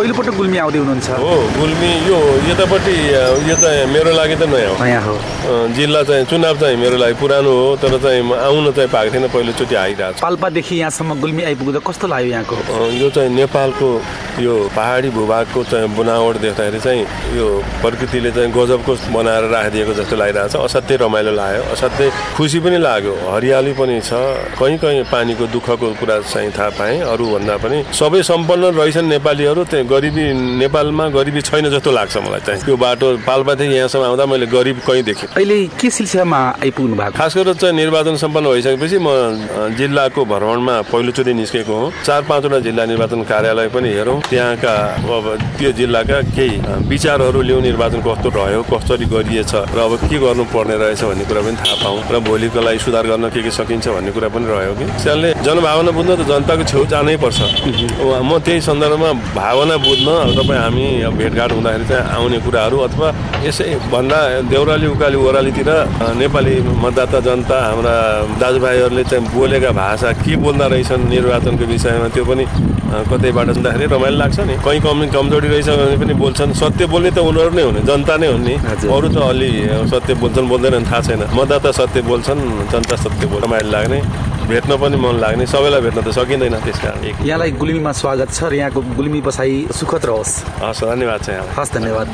पहिलोपटक गुल्मी आउँदै हुनुहुन्छ। हो गुल्मी यो यतापट्टि यो चाहिँ मेरो लागि त नयाँ हो। नयाँ हो। जिल्ला चाहिँ चुनाव चाहिँ मेरो लागि पुरानो हो तर चाहिँ म आउन चाहिँ पाएको थिएन पहिलोचोटि आइरहेको छु। पाल्पादेखि यहाँसम्म गुल्मी आइपुग्दा कस्तो लाग्यो यहाँको? यो चाहिँ नेपालको यो पहाडी भूभागको चाहिँ बनावट देख्दाखेरि चाहिँ यो प्रकृतिले चाहिँ गजबको बनाएर राखिदिएको जस्तो लागिरहेको छ असाध्यै रमाइलो लाग्यो असाध्यै खुसी पनि लाग्यो। हरियाली पनि छ कहीँ कहीँ पानीको दुःखको कुरा चाहिँ थाहा पाएँ। अरूभन्दा पनि सबै सम्पन्न रहेछन् नेपालीहरू त्यहाँ गरिबी नेपालमा गरिबी छैन जस्तो लाग्छ मलाई चाहिँ। त्यो बाटो पाल्पादेखि यहाँसम्म आउँदा मैले गरिब कहीँ देखेँ। अहिले के सिलसिलामा आइपुग्नु भएको? खास गरेर चाहिँ निर्वाचन सम्पन्न भइसकेपछि म जिल्लाको भ्रमणमा पहिलोचोटि निस्केको हुँ। चार पाँचवटा जिल्ला निर्वाचन कार्यालय पनि हेरौँ। त्यहाँका अब त्यो जिल्लाका केही विचारहरू लिउँ निर्वाचन कस्तो रह्यो कसरी गरिएछ र अब के गर्नुपर्ने रहेछ भन्ने कुरा पनि थाहा पाऊँ र भोलिको लागि सुधार गर्न के के सकिन्छ भन्ने कुरा पनि रह्यो कि। त्यसले जनभावना बुझ्न त जनताको छेउ जानै पर्छ। म त्यही सन्दर्भमा भावना बुझ्न तपाईँ हामी भेटघाट हुँदाखेरि चाहिँ आउने कुराहरू अथवा यसै भन्दा देउराली उकाली ओह्रालीतिर नेपाली मतदाता जनता हाम्रा दाजुभाइहरूले चाहिँ बोलेका भाषा के बोल्दा रहेछन् निर्वाचनको विषयमा त्यो पनि कतैबाट सुन्दाखेरि रमाइलो लाग्छ नि। कहीँ कमी कमजोरी रहेछ भने पनि बोल्छन्। सत्य बोल्ने त उनीहरू नै हुने जनता नै हुने। अरू त अलि सत्य बोल्छन् बोल्दैनन् थाहा छैन। मतदाता सत्य बोल्छन् जनता सत्य बोल रमाइलो लाग्ने। भेट्न पनि मन लाग्ने सबैलाई भेट्न त सकिँदैन त्यस कारण। यहाँलाई गुल्मीमा स्वागत छ र यहाँको गुल्मी बसाई सुखद रहोस्। हस् धन्यवाद छ यहाँलाई हस् धन्यवाद।